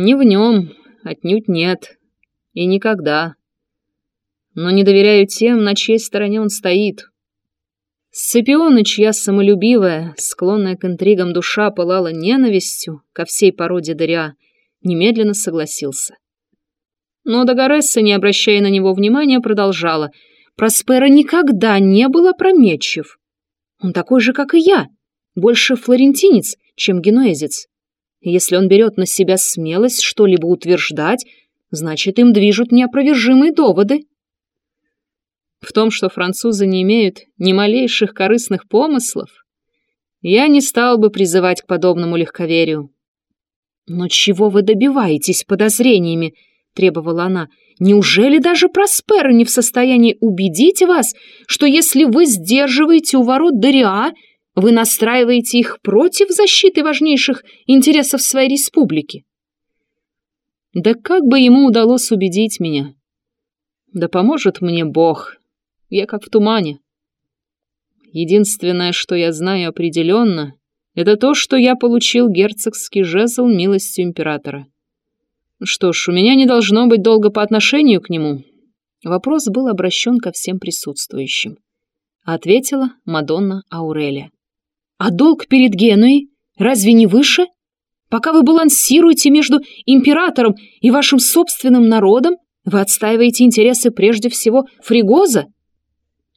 Не в нем, отнюдь нет. И никогда. Но не доверяю тем, на чьей стороне он стоит. Сципиона, чья самолюбивая, склонная к интригам душа пылала ненавистью ко всей породе дыря, немедленно согласился. Но Дагоресса, не обращая на него внимания, продолжала. Проспера никогда не был опрометчив. Он такой же, как и я, больше флорентинец, чем генуэзец. Если он берет на себя смелость что-либо утверждать, значит, им движут неопровержимые доводы. В том, что французы не имеют ни малейших корыстных помыслов, я не стал бы призывать к подобному легковерию. «Но чего вы добиваетесь подозрениями?» — требовала она. «Неужели даже Проспера не в состоянии убедить вас, что если вы сдерживаете у ворот Дориа, вы настраиваете их против защиты важнейших интересов своей республики?» «Да как бы ему удалось убедить меня?» «Да поможет мне Бог. Я как в тумане. Единственное, что я знаю определенно, это то, что я получил герцогский жезл милостью императора. Что ж, у меня не должно быть долго по отношению к нему. Вопрос был обращен ко всем присутствующим. Ответила Мадонна Аурелия. А долг перед Генуей разве не выше? Пока вы балансируете между императором и вашим собственным народом, вы отстаиваете интересы прежде всего Фригоза.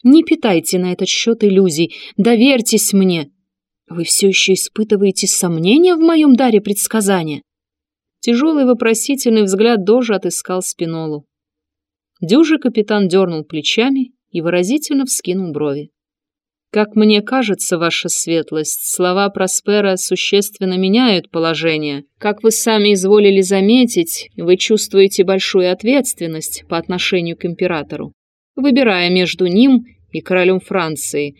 Не питайте на этот счет иллюзий, доверьтесь мне. Вы все еще испытываете сомнения в моем даре предсказания? Тяжелый вопросительный взгляд Дожи отыскал Спинолу. Дюжий капитан дернул плечами и выразительно вскинул брови. «Как мне кажется, ваша светлость, слова Проспера существенно меняют положение. Как вы сами изволили заметить, вы чувствуете большую ответственность по отношению к императору выбирая между ним и королем Франции.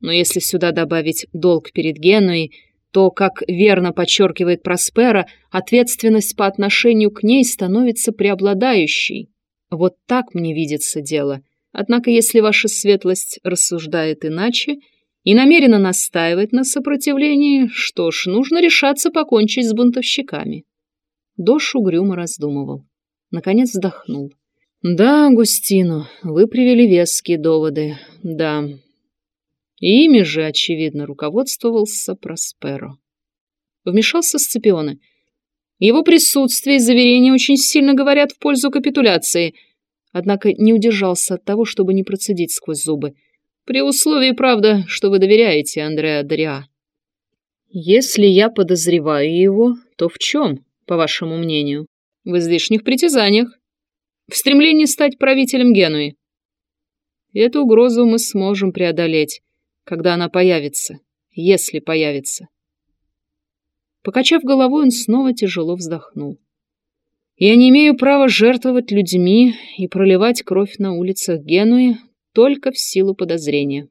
Но если сюда добавить долг перед Генуей, то, как верно подчеркивает Проспера, ответственность по отношению к ней становится преобладающей. Вот так мне видится дело. Однако, если ваша светлость рассуждает иначе и намерена настаивать на сопротивлении, что ж, нужно решаться покончить с бунтовщиками. Дош угрюмо раздумывал. Наконец вздохнул. «Да, Агустину, вы привели веские доводы, да. ими же, очевидно, руководствовался Просперо». Вмешался Сципионе. Его присутствие и заверения очень сильно говорят в пользу капитуляции, однако не удержался от того, чтобы не процедить сквозь зубы. При условии, правда, что вы доверяете Андреа Дориа. Если я подозреваю его, то в чем, по вашему мнению? В излишних притязаниях в стремлении стать правителем Генуи. эту угрозу мы сможем преодолеть, когда она появится, если появится. Покачав головой, он снова тяжело вздохнул. Я не имею права жертвовать людьми и проливать кровь на улицах Генуи только в силу подозрения.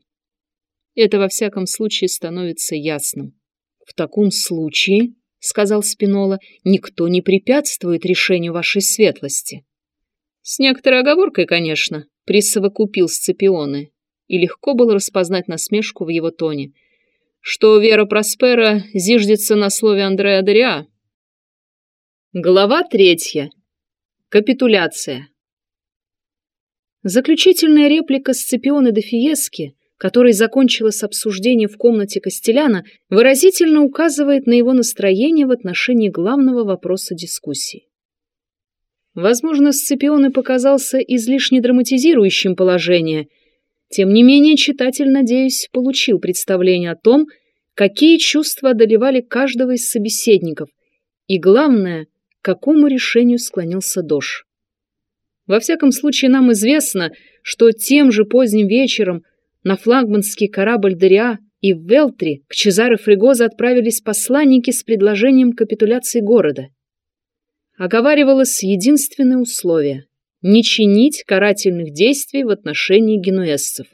Это во всяком случае становится ясным. В таком случае, — сказал Спинола, — никто не препятствует решению вашей светлости. С некоторой оговоркой, конечно, присовокупил Сципионы, и легко было распознать насмешку в его тоне, что Вера Проспера зиждется на слове Андреа Дориа. Глава третья. Капитуляция. Заключительная реплика Сципионы де Фиески, которой закончилось обсуждение в комнате Костеляна, выразительно указывает на его настроение в отношении главного вопроса дискуссии. Возможно, Сципион и показался излишне драматизирующим положение. Тем не менее, читатель, надеюсь, получил представление о том, какие чувства одолевали каждого из собеседников, и, главное, к какому решению склонился Дош. Во всяком случае, нам известно, что тем же поздним вечером на флагманский корабль Дориа и в Велтри к Чезаре Фригоза отправились посланники с предложением капитуляции города — оговаривалось единственное условие – не чинить карательных действий в отношении генуэзцев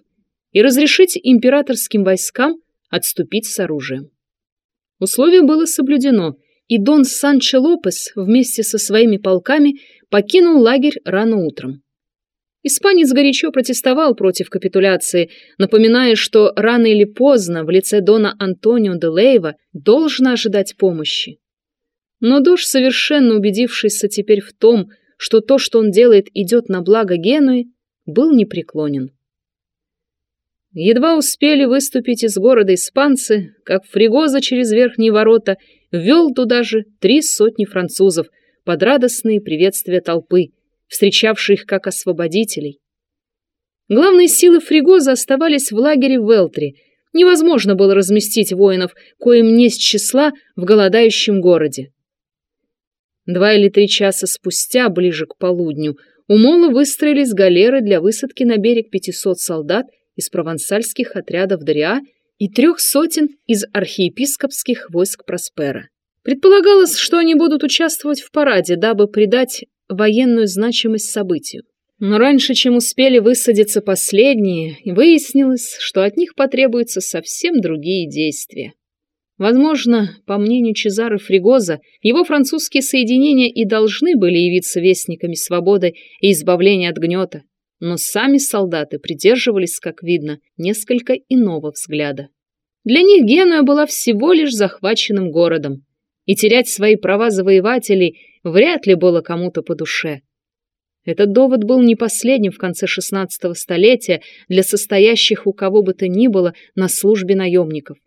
и разрешить императорским войскам отступить с оружием. Условие было соблюдено, и Дон Санчо Лопес вместе со своими полками покинул лагерь рано утром. Испанец горячо протестовал против капитуляции, напоминая, что рано или поздно в лице Дона Антонио де Лейва должно ожидать помощи. Но Дош, совершенно убедившийся теперь в том, что то, что он делает, идет на благо Генуи, был непреклонен. Едва успели выступить из города испанцы, как Фригоза через верхние ворота ввел туда же три сотни французов под радостные приветствия толпы, встречавшей их как освободителей. Главные силы Фригоза оставались в лагере в Велтре. Невозможно было разместить воинов, коим не с числа в голодающем городе. Два или три часа спустя, ближе к полудню, у Мола выстроились галеры для высадки на берег 500 солдат из провансальских отрядов Дориа и трех сотен из архиепископских войск Проспера. Предполагалось, что они будут участвовать в параде, дабы придать военную значимость событию. Но раньше, чем успели высадиться последние, выяснилось, что от них потребуются совсем другие действия. Возможно, по мнению Чезаро Фригоза, его французские соединения и должны были явиться вестниками свободы и избавления от гнета, но сами солдаты придерживались, как видно, несколько иного взгляда. Для них Генуя была всего лишь захваченным городом, и терять свои права завоевателей вряд ли было кому-то по душе. Этот довод был не последним в конце XVI столетия для состоящих у кого бы то ни было на службе наемников.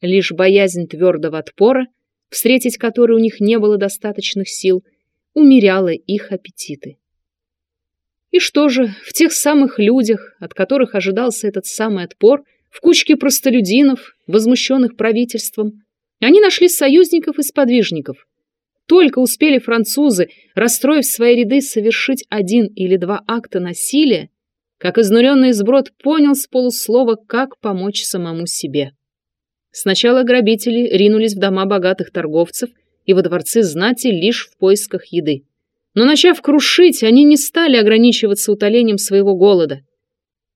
Лишь боязнь твердого отпора, встретить который у них не было достаточных сил, умеряла их аппетиты. И что же, в тех самых людях, от которых ожидался этот самый отпор, в кучке простолюдинов, возмущенных правительством, они нашли союзников и сподвижников. Только успели французы, расстроив свои ряды, совершить один или два акта насилия, как изнуренный сброд понял с полуслова, как помочь самому себе. Сначала грабители ринулись в дома богатых торговцев и во дворцы знати лишь в поисках еды. Но начав крушить, они не стали ограничиваться утолением своего голода.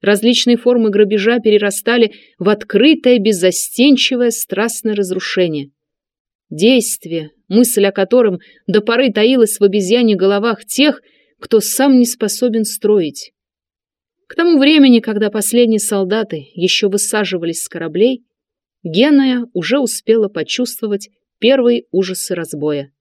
Различные формы грабежа перерастали в открытое, беззастенчивое, страстное разрушение. Действие, мысль о котором до поры таилась в обезьяне головах тех, кто сам не способен строить. К тому времени, когда последние солдаты еще высаживались с кораблей, Геная уже успела почувствовать первые ужасы разбоя,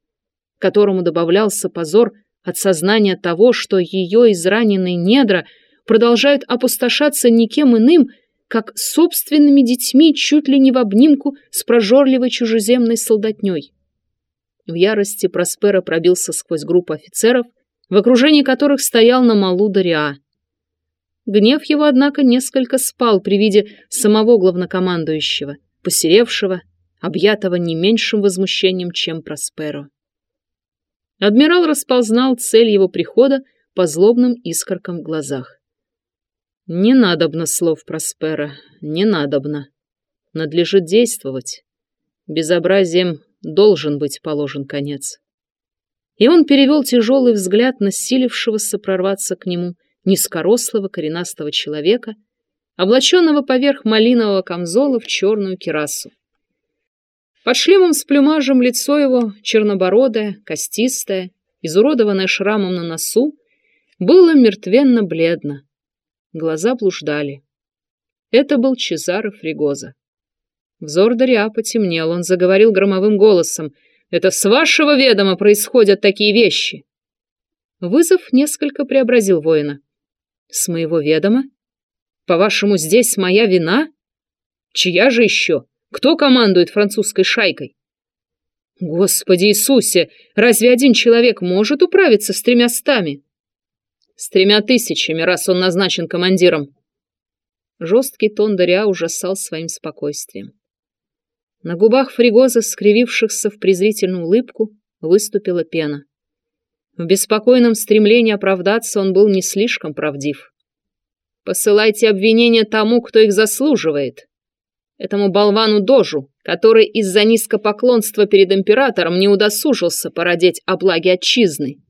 к которому добавлялся позор от сознания того, что ее израненные недра продолжают опустошаться никем иным, как собственными детьми чуть ли не в обнимку с прожорливой чужеземной солдатней. В ярости Проспера пробился сквозь группу офицеров, в окружении которых стоял на малу Дориа. Гнев его, однако, несколько спал при виде самого главнокомандующего, посеревшего, объятого не меньшим возмущением, чем Просперо. Адмирал расползнал цель его прихода по злобным искоркам в глазах. «Не надобно слов Проспера, не надобно. Надлежит действовать. Безобразием должен быть положен конец». И он перевел тяжелый взгляд на силившегося прорваться к нему низкорослого коренастого человека — облаченного поверх малинового камзола в черную кирасу. Под шлемом с плюмажем лицо его, чернобородое, костистое, изуродованное шрамом на носу, было мертвенно-бледно. Глаза блуждали. Это был Чезаро Фригоза. Взор Дариа потемнел, он заговорил громовым голосом. «Это с вашего ведома происходят такие вещи!» Вызов несколько преобразил воина. «С моего ведома?» По-вашему, здесь моя вина? Чья же еще? Кто командует французской шайкой? Господи Иисусе, разве один человек может управиться с тремя стами? С тремя тысячами, раз он назначен командиром. Жесткий тон Дариа ужасал своим спокойствием. На губах Фригоза, скривившихся в презрительную улыбку, выступила пена. В беспокойном стремлении оправдаться он был не слишком правдив. Посылайте обвинения тому, кто их заслуживает. Этому болвану Дожу, который из-за низкопоклонства перед императором не удосужился породеть о благе отчизны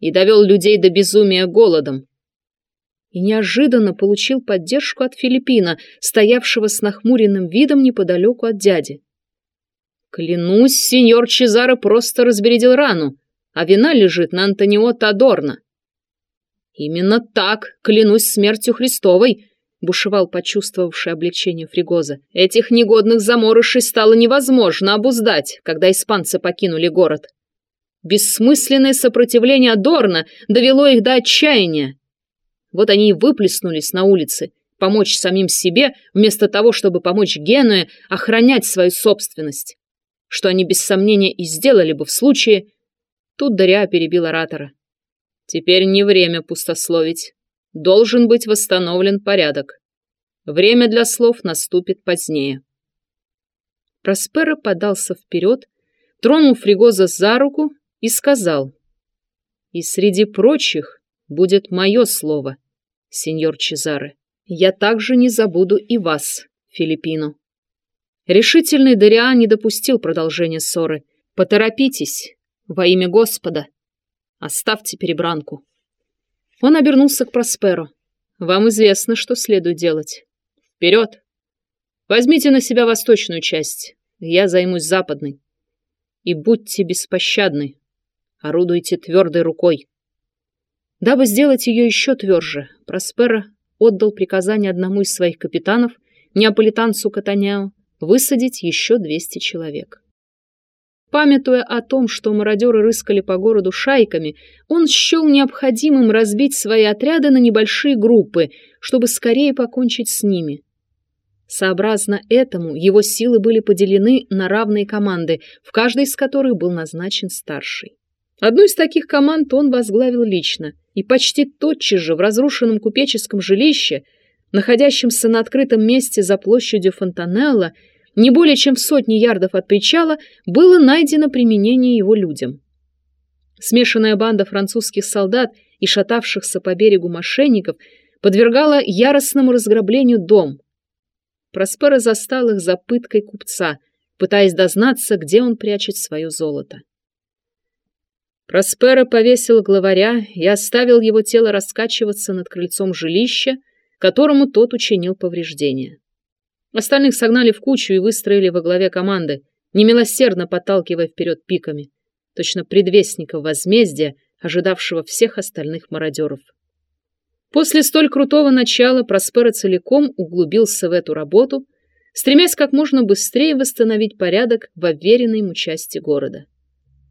и довел людей до безумия голодом. И неожиданно получил поддержку от Филиппина, стоявшего с нахмуренным видом неподалеку от дяди. Клянусь, сеньор Чезаро просто разбередил рану, а вина лежит на Антонио Тадорна. Именно так, клянусь смертью Христовой. — бушевал почувствовавший облегчение Фригоза. «Этих негодных заморышей стало невозможно обуздать, когда испанцы покинули город. Бессмысленное сопротивление Дорна довело их до отчаяния. Вот они и выплеснулись на улицы, помочь самим себе, вместо того, чтобы помочь Генуе охранять свою собственность. Что они без сомнения и сделали бы в случае... Тут Дарья перебил оратора. Теперь не время пустословить. Должен быть восстановлен порядок. Время для слов наступит позднее. Проспера подался вперед, тронул Фригоза за руку и сказал. «И среди прочих будет мое слово, сеньор Чезаре. Я также не забуду и вас, Филиппино». Решительный Дориан не допустил продолжения ссоры. «Поторопитесь, во имя Господа. Оставьте перебранку». Он обернулся к Просперу. «Вам известно, что следует делать. Вперед! Возьмите на себя восточную часть, я займусь западной. И будьте беспощадны, орудуйте твердой рукой». Дабы сделать ее еще тверже, Проспера отдал приказание одному из своих капитанов, неаполитанцу Катаняу, высадить еще 200 человек. Памятуя о том, что мародеры рыскали по городу шайками, он счел необходимым разбить свои отряды на небольшие группы, чтобы скорее покончить с ними. Сообразно этому его силы были поделены на равные команды, в каждой из которых был назначен старший. Одну из таких команд он возглавил лично, и почти тотчас же в разрушенном купеческом жилище, находящемся на открытом месте за площадью Фонтанелла, не более чем в сотни ярдов от причала, было найдено применение его людям. Смешанная банда французских солдат и шатавшихся по берегу мошенников подвергала яростному разграблению дом. Проспера застал их за пыткой купца, пытаясь дознаться, где он прячет свое золото. Проспера повесил главаря и оставил его тело раскачиваться над крыльцом жилища, которому тот учинил повреждения. Остальных согнали в кучу и выстроили во главе команды, немилосердно подталкивая вперед пиками, точно предвестников возмездия, ожидавшего всех остальных мародеров. После столь крутого начала Проспера целиком углубился в эту работу, стремясь как можно быстрее восстановить порядок в уверенной ему части города.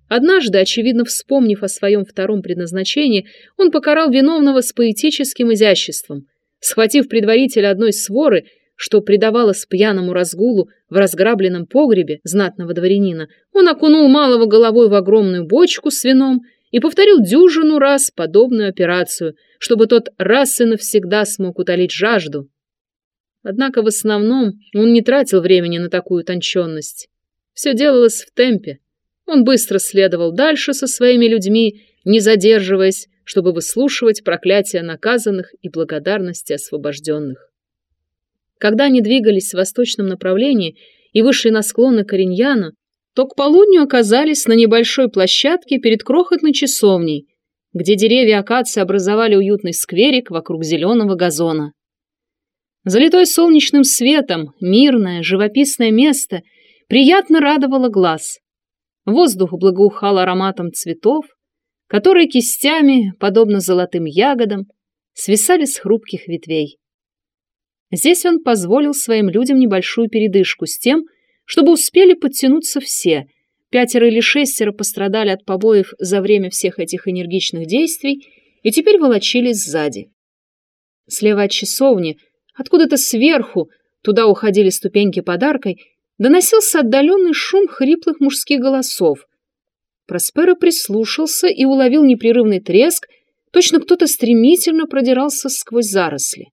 Однажды, очевидно вспомнив о своем втором предназначении, он покарал виновного с поэтическим изяществом. Схватив предварителя одной своры, что предавалось пьяному разгулу в разграбленном погребе знатного дворянина, он окунул малого головой в огромную бочку с вином и повторил дюжину раз подобную операцию, чтобы тот раз и навсегда смог утолить жажду. Однако в основном он не тратил времени на такую тонченность. Все делалось в темпе. Он быстро следовал дальше со своими людьми, не задерживаясь, чтобы выслушивать проклятия наказанных и благодарности освобожденных. Когда они двигались в восточном направлении и вышли на склоны Кореньяна, то к полудню оказались на небольшой площадке перед крохотной часовней, где деревья акации образовали уютный скверик вокруг зеленого газона. Залитой солнечным светом, мирное, живописное место приятно радовало глаз. Воздух благоухал ароматом цветов, которые кистями, подобно золотым ягодам, свисали с хрупких ветвей. Здесь он позволил своим людям небольшую передышку с тем, чтобы успели подтянуться все. Пятеро или шестеро пострадали от побоев за время всех этих энергичных действий и теперь волочились сзади. Слева от часовни, откуда-то сверху, туда уходили ступеньки подаркой, доносился отдаленный шум хриплых мужских голосов. Проспера прислушался и уловил непрерывный треск, точно кто-то стремительно продирался сквозь заросли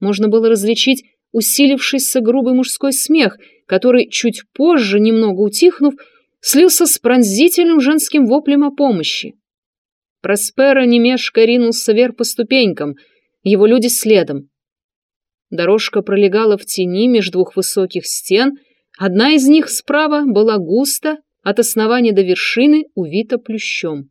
можно было различить усилившийся грубый мужской смех, который, чуть позже, немного утихнув, слился с пронзительным женским воплем о помощи. Проспера немешко ринулся вверх по ступенькам, его люди следом. Дорожка пролегала в тени между двух высоких стен, одна из них справа была густо, от основания до вершины увита плющом.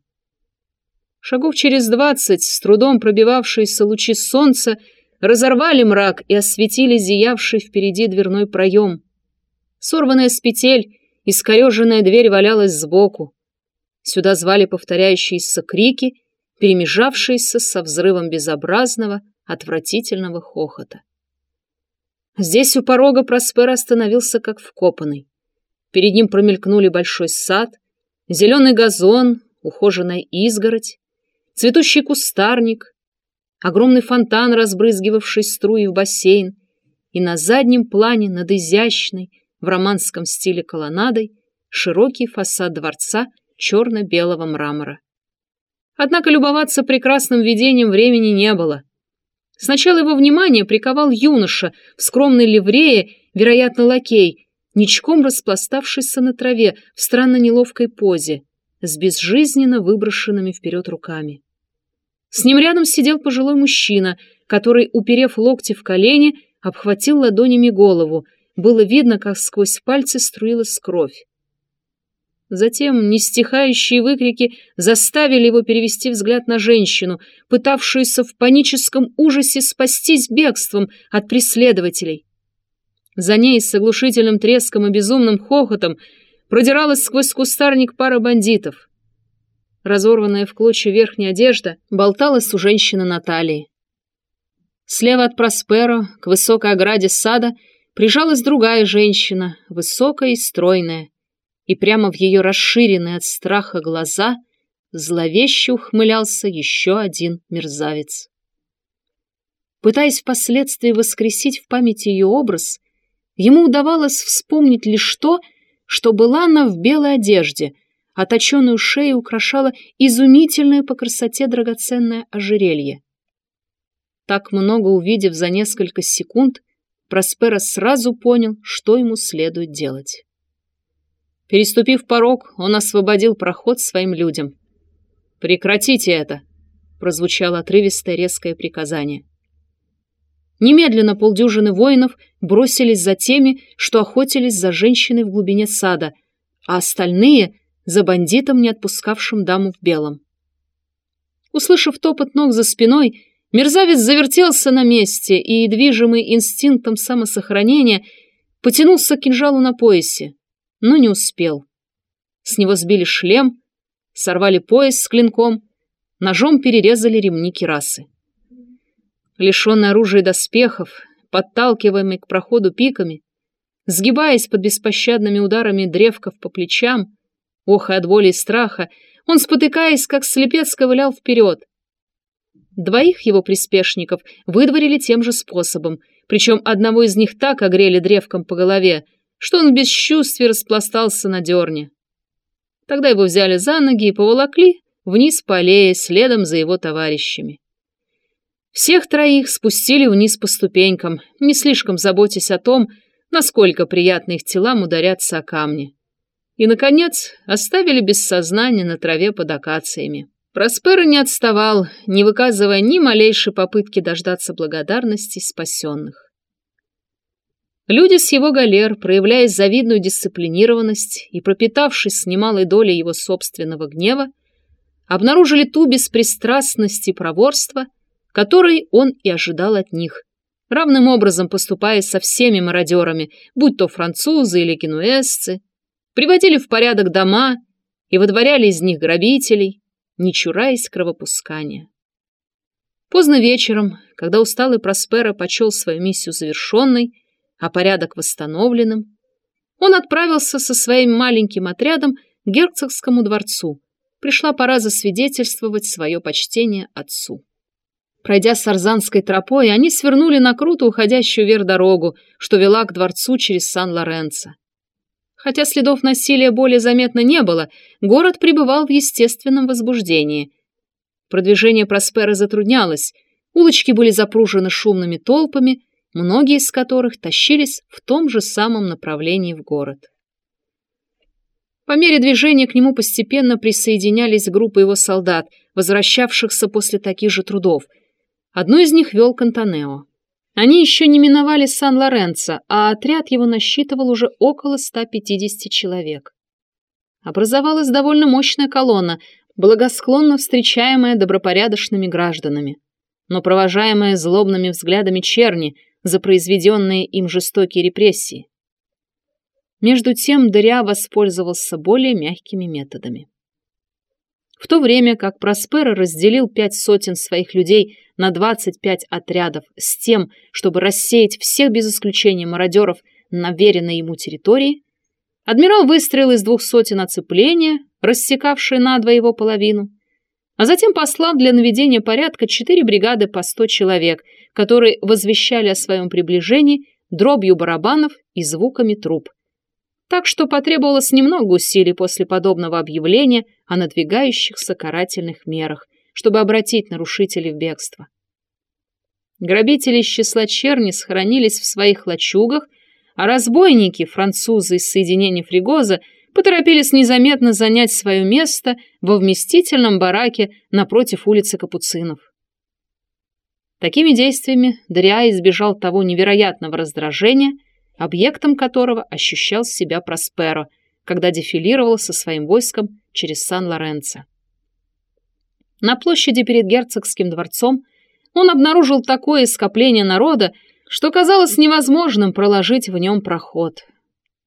Шагов через двадцать, с трудом пробивавшиеся лучи солнца, разорвали мрак и осветили зиявший впереди дверной проем. Сорванная с петель, искореженная дверь валялась сбоку. Сюда звали повторяющиеся крики, перемежавшиеся со взрывом безобразного, отвратительного хохота. Здесь у порога Проспер остановился как вкопанный. Перед ним промелькнули большой сад, зеленый газон, ухоженная изгородь, цветущий кустарник, огромный фонтан, разбрызгивавший струи в бассейн, и на заднем плане над изящной, в романском стиле колоннадой, широкий фасад дворца черно-белого мрамора. Однако любоваться прекрасным видением времени не было. Сначала его внимание приковал юноша в скромной ливрее, вероятно, лакей, ничком распластавшийся на траве в странно неловкой позе, с безжизненно выброшенными вперед руками. С ним рядом сидел пожилой мужчина, который, уперев локти в колени, обхватил ладонями голову. Было видно, как сквозь пальцы струилась кровь. Затем нестихающие выкрики заставили его перевести взгляд на женщину, пытавшуюся в паническом ужасе спастись бегством от преследователей. За ней с оглушительным треском и безумным хохотом продиралась сквозь кустарник пара бандитов. Разорванная в клочья верхняя одежда болталась у женщины на талии. Слева от Просперо, к высокой ограде сада, прижалась другая женщина, высокая и стройная и прямо в ее расширенные от страха глаза зловеще ухмылялся еще один мерзавец. Пытаясь впоследствии воскресить в памяти ее образ, ему удавалось вспомнить лишь то, что была она в белой одежде, точеную шею украшала изумительное по красоте драгоценное ожерелье. Так много увидев за несколько секунд, Проспера сразу понял, что ему следует делать. Переступив порог, он освободил проход своим людям. «Прекратите это!» — прозвучало отрывистое резкое приказание. Немедленно полдюжины воинов бросились за теми, что охотились за женщиной в глубине сада, а остальные — за бандитом, не отпускавшим даму в белом. Услышав топот ног за спиной, мерзавец завертелся на месте и, движимый инстинктом самосохранения, потянулся к кинжалу на поясе но не успел. С него сбили шлем, сорвали пояс с клинком, ножом перерезали ремни кирасы. Лишенный оружия и доспехов, подталкиваемый к проходу пиками, сгибаясь под беспощадными ударами древков по плечам, охая от боли и страха, он, спотыкаясь, как слепец, ковылял вперед. Двоих его приспешников выдворили тем же способом, причем одного из них так огрели древком по голове, что он в бесчувствии распластался на дерне. Тогда его взяли за ноги и поволокли вниз по аллее следом за его товарищами. Всех троих спустили вниз по ступенькам, не слишком заботясь о том, насколько приятно их телам ударятся о камни. И, наконец, оставили без сознания на траве под акациями. Проспера не отставал, не выказывая ни малейшей попытки дождаться благодарности спасенных. Люди с его галер, проявляя завидную дисциплинированность и пропитавшись немалой долей его собственного гнева, обнаружили ту беспристрастность и проворство, которой он и ожидал от них, равным образом поступая со всеми мародерами, будь то французы или генуэзцы, приводили в порядок дома и выдворяли из них грабителей, не чураясь кровопускания. Поздно вечером, когда усталый Проспера почел свою миссию завершенной, а порядок восстановленным, он отправился со своим маленьким отрядом к герцогскому дворцу. Пришла пора засвидетельствовать свое почтение отцу. Пройдя Сарзанской тропой, они свернули на круто уходящую вверх дорогу, что вела к дворцу через Сан-Лоренцо. Хотя следов насилия более заметно не было, город пребывал в естественном возбуждении. Продвижение Проспера затруднялось, улочки были запружены шумными толпами, многие из которых тащились в том же самом направлении в город. По мере движения к нему постепенно присоединялись группы его солдат, возвращавшихся после таких же трудов. Одну из них вел Кантанео. Они еще не миновали Сан-Лоренцо, а отряд его насчитывал уже около 150 человек. Образовалась довольно мощная колонна, благосклонно встречаемая добропорядочными гражданами, но провожаемая злобными взглядами черни – за произведенные им жестокие репрессии. Между тем Дыря воспользовался более мягкими методами. В то время как Проспера разделил пять сотен своих людей на 25 отрядов с тем, чтобы рассеять всех без исключения мародеров на веренной ему территории, адмирал выстроил из двух сотен оцепления, рассекавшие надвое его половину, а затем послал для наведения порядка четыре бригады по сто человек, которые возвещали о своем приближении дробью барабанов и звуками труб. Так что потребовалось немного усилий после подобного объявления о надвигающихся карательных мерах, чтобы обратить нарушителей в бегство. Грабители из числа черни сохранились в своих лачугах, а разбойники, французы из соединения Фригоза, поторопились незаметно занять свое место во вместительном бараке напротив улицы Капуцинов. Такими действиями Дориа избежал того невероятного раздражения, объектом которого ощущал себя Просперо, когда дефилировал со своим войском через Сан-Лоренцо. На площади перед герцогским дворцом он обнаружил такое скопление народа, что казалось невозможным проложить в нем проход.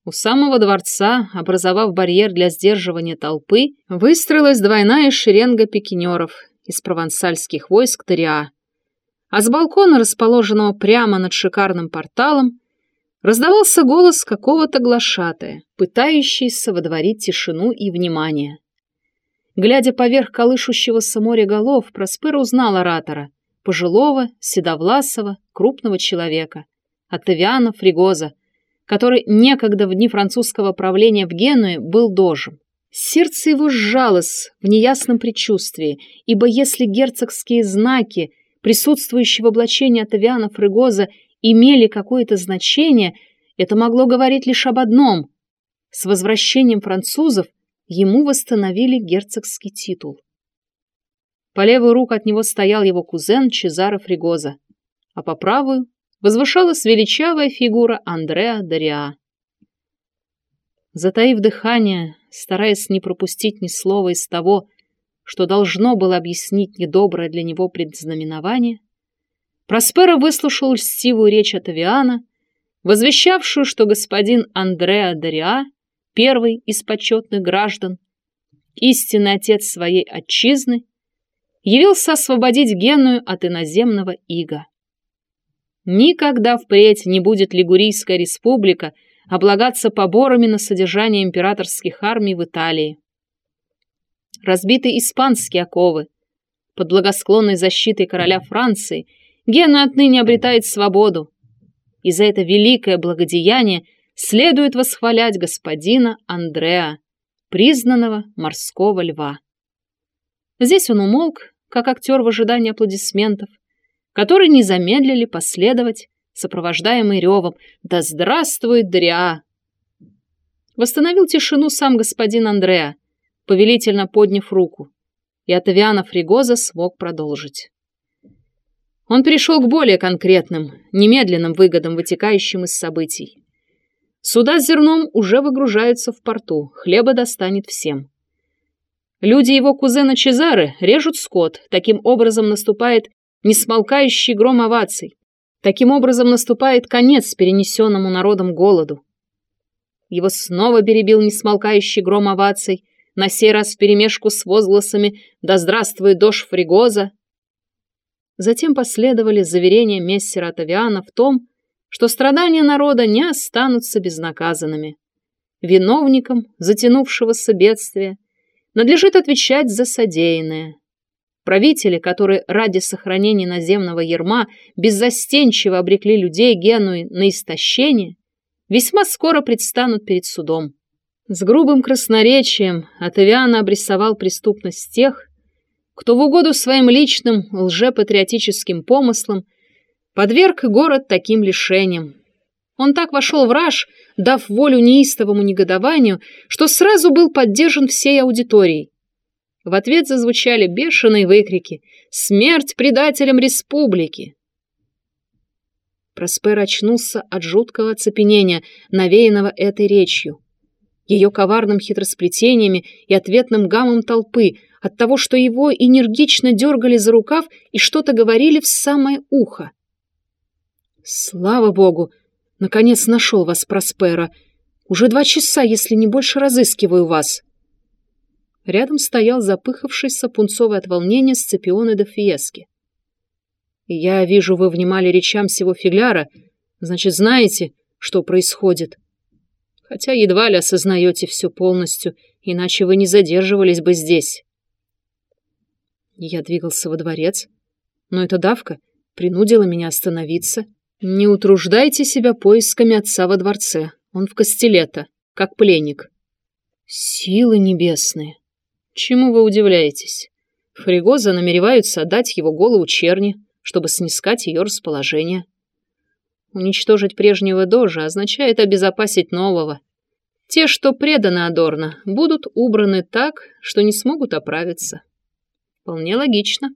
У самого дворца, образовав барьер для сдерживания толпы, выстроилась двойная шеренга пикинеров из провансальских войск Ториа. А с балкона, расположенного прямо над шикарным порталом, раздавался голос какого-то глашатая, пытающийся водворить тишину и внимание. Глядя поверх колышущегося моря голов, Проспер узнал оратора, пожилого, седовласого, крупного человека, Оттавиана Фригоза, который некогда в дни французского правления в Генуе был дожем. Сердце его сжалось в неясном предчувствии, ибо если герцогские знаки, присутствующие в облачении Оттавиана Фригоза, имели какое-то значение, это могло говорить лишь об одном. С возвращением французов ему восстановили герцогский титул. По левую руку от него стоял его кузен Чезаро Фригоза, а по правую возвышалась величавая фигура Андреа Дориа. Затаив дыхание, стараясь не пропустить ни слова из того, что должно было объяснить недоброе для него предзнаменование, Проспера выслушал льстивую речь от Авиана, возвещавшую, что господин Андреа Дориа, первый из почетных граждан, истинный отец своей отчизны, явился освободить Геную от иноземного ига. Никогда впредь не будет Лигурийская республика облагаться поборами на содержание императорских армий в Италии. Разбиты испанские оковы. Под благосклонной защитой короля Франции Гена отныне обретает свободу. И за это великое благодеяние следует восхвалять господина Андреа, признанного морского льва. Здесь он умолк, как актер в ожидании аплодисментов, которые не замедлили последовать, сопровождаемый ревом «Да здравствует Дриа!». Восстановил тишину сам господин Андреа, повелительно подняв руку, и от Авиана Фригоза смог продолжить. Он пришел к более конкретным, немедленным выгодам, вытекающим из событий. Суда с зерном уже выгружаются в порту, хлеба достанет всем. Люди его кузена Чезары режут скот, таким образом наступает несмолкающий гром оваций. Таким образом наступает конец перенесенному народом голоду. Его снова перебил несмолкающий гром оваций, на сей раз вперемешку с возгласами «Да здравствует дождь Фригоза!». Затем последовали заверения мессера Тавиана в том, что страдания народа не останутся безнаказанными. Виновникам затянувшегося бедствия надлежит отвечать за содеянное. Правители, которые ради сохранения наземного ерма беззастенчиво обрекли людей Генуи на истощение, весьма скоро предстанут перед судом. С грубым красноречием Атавиана обрисовал преступность тех, кто в угоду своим личным лжепатриотическим помыслам подверг город таким лишениям. Он так вошел в раж, дав волю неистовому негодованию, что сразу был поддержан всей аудиторией. В ответ зазвучали бешеные выкрики «Смерть предателям республики!». Проспер очнулся от жуткого оцепенения, навеянного этой речью. Ее коварным хитросплетениями и ответным гамом толпы, от того, что его энергично дергали за рукав и что-то говорили в самое ухо. «Слава богу! Наконец нашел вас, Проспера! Уже два часа, если не больше, разыскиваю вас!» Рядом стоял запыхавшийся пунцовый от волнения Сципионе де Фиески. «Я вижу, вы внимали речам всего фигляра, значит, знаете, что происходит. Хотя едва ли осознаете все полностью, иначе вы не задерживались бы здесь». Я двигался во дворец, но эта давка принудила меня остановиться. Не утруждайте себя поисками отца во дворце, он в Костелета, как пленник. Силы небесные. Чему вы удивляетесь? Фригоза намереваются отдать его голову черни, чтобы снискать ее расположение. Уничтожить прежнего дожа означает обезопасить нового. Те, что преданы Адорно, будут убраны так, что не смогут оправиться. Вполне логично.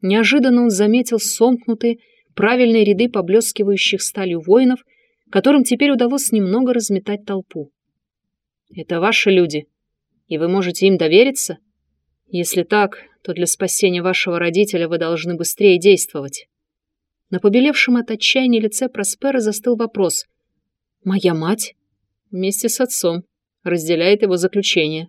Неожиданно он заметил сомкнутые, правильные ряды поблескивающих сталью воинов, которым теперь удалось немного разметать толпу. «Это ваши люди», и вы можете им довериться? Если так, то для спасения вашего родителя вы должны быстрее действовать. На побелевшем от отчаяния лице Проспера застыл вопрос. «Моя мать?» «Вместе с отцом. Разделяет его заключение».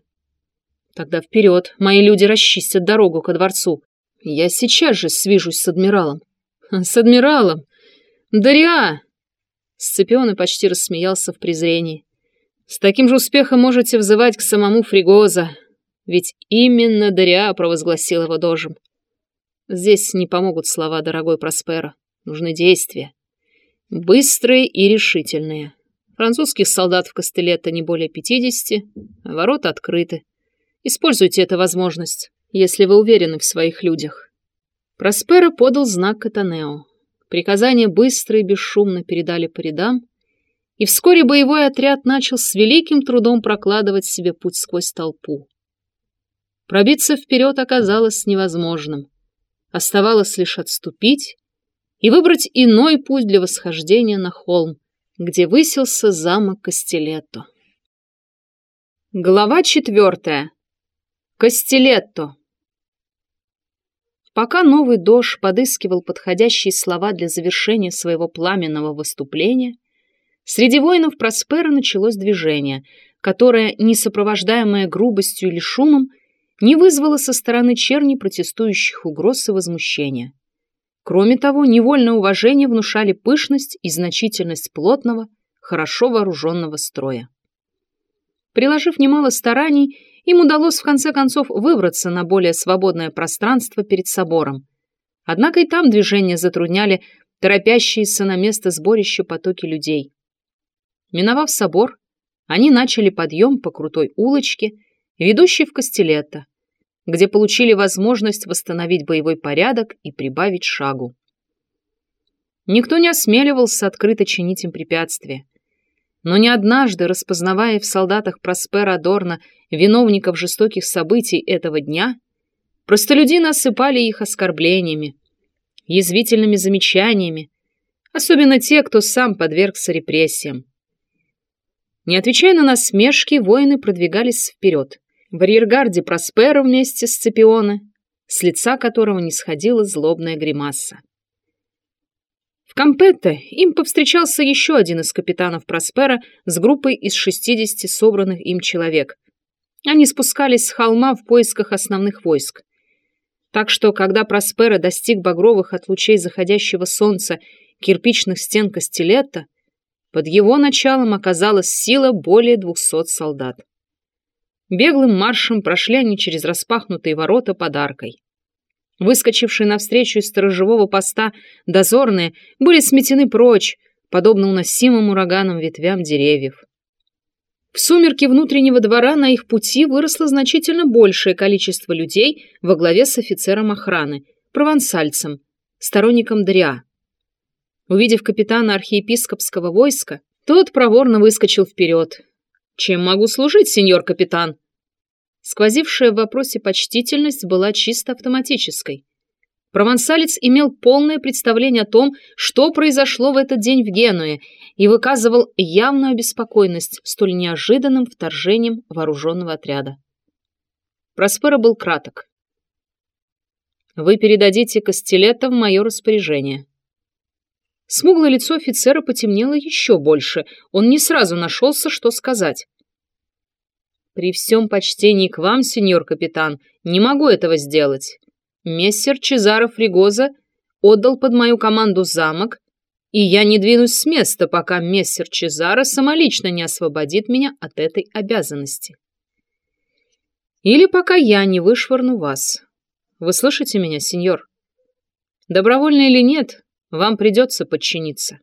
«Тогда вперед, мои люди расчистят дорогу ко дворцу. Я сейчас же свяжусь с адмиралом». «С адмиралом? Дариа!» Сципион почти рассмеялся в презрении. С таким же успехом можете взывать к самому Фригоза, ведь именно Дариа провозгласил его дожем. Здесь не помогут слова, дорогой Проспера. Нужны действия. Быстрые и решительные. Французских солдат в Костелетто не более пятидесяти, ворота открыты. Используйте эту возможность, если вы уверены в своих людях. Проспера подал знак Катанео. Приказания быстро и бесшумно передали по рядам, и вскоре боевой отряд начал с великим трудом прокладывать себе путь сквозь толпу. Пробиться вперед оказалось невозможным. Оставалось лишь отступить и выбрать иной путь для восхождения на холм, где высился замок Кастелетто. Глава четвертая. Кастелетто. Пока новый дож подыскивал подходящие слова для завершения своего пламенного выступления, Среди воинов Проспера началось движение, которое, не сопровождаемое грубостью или шумом, не вызвало со стороны черни протестующих угроз и возмущения. Кроме того, невольное уважение внушали пышность и значительность плотного, хорошо вооруженного строя. Приложив немало стараний, им удалось в конце концов выбраться на более свободное пространство перед собором. Однако и там движение затрудняли торопящиеся на место сборища потоки людей. Миновав собор, они начали подъем по крутой улочке, ведущей в Кастелетто, где получили возможность восстановить боевой порядок и прибавить шагу. Никто не осмеливался открыто чинить им препятствия. Но не однажды, распознавая в солдатах Проспера Адорна виновников жестоких событий этого дня, простолюдины осыпали их оскорблениями, язвительными замечаниями, особенно те, кто сам подвергся репрессиям. Не отвечая на насмешки, воины продвигались вперед. В арьергарде Проспера вместе с Цепиона, с лица которого не сходила злобная гримаса. В Кампетте им повстречался еще один из капитанов Проспера с группой из 60 собранных им человек. Они спускались с холма в поисках основных войск. Так что, когда Проспера достиг багровых от лучей заходящего солнца кирпичных стен Кастелетта, под его началом оказалась сила более двухсот солдат. Беглым маршем прошли они через распахнутые ворота подаркой. Выскочившие навстречу из сторожевого поста дозорные были сметены прочь, подобно уносимым ураганом ветвям деревьев. В сумерки внутреннего двора на их пути выросло значительно большее количество людей во главе с офицером охраны, провансальцем, сторонником Дриа. Увидев капитана архиепископского войска, тот проворно выскочил вперед. «Чем могу служить, сеньор капитан?» Сквозившая в вопросе почтительность была чисто автоматической. Провансалец имел полное представление о том, что произошло в этот день в Генуе, и выказывал явную обеспокоенность столь неожиданным вторжением вооруженного отряда. Проспера был краток. «Вы передадите Кастелета в мое распоряжение. Смуглое лицо офицера потемнело еще больше. Он не сразу нашелся, что сказать. При всем почтении к вам, сеньор капитан, не могу этого сделать. Мессер Чезаро Фригоза отдал под мою команду замок, и я не двинусь с места, пока мессер Чезаро самолично не освободит меня от этой обязанности. Или пока я не вышвырну вас. Вы слышите меня, сеньор? Добровольно или нет, вам придется подчиниться.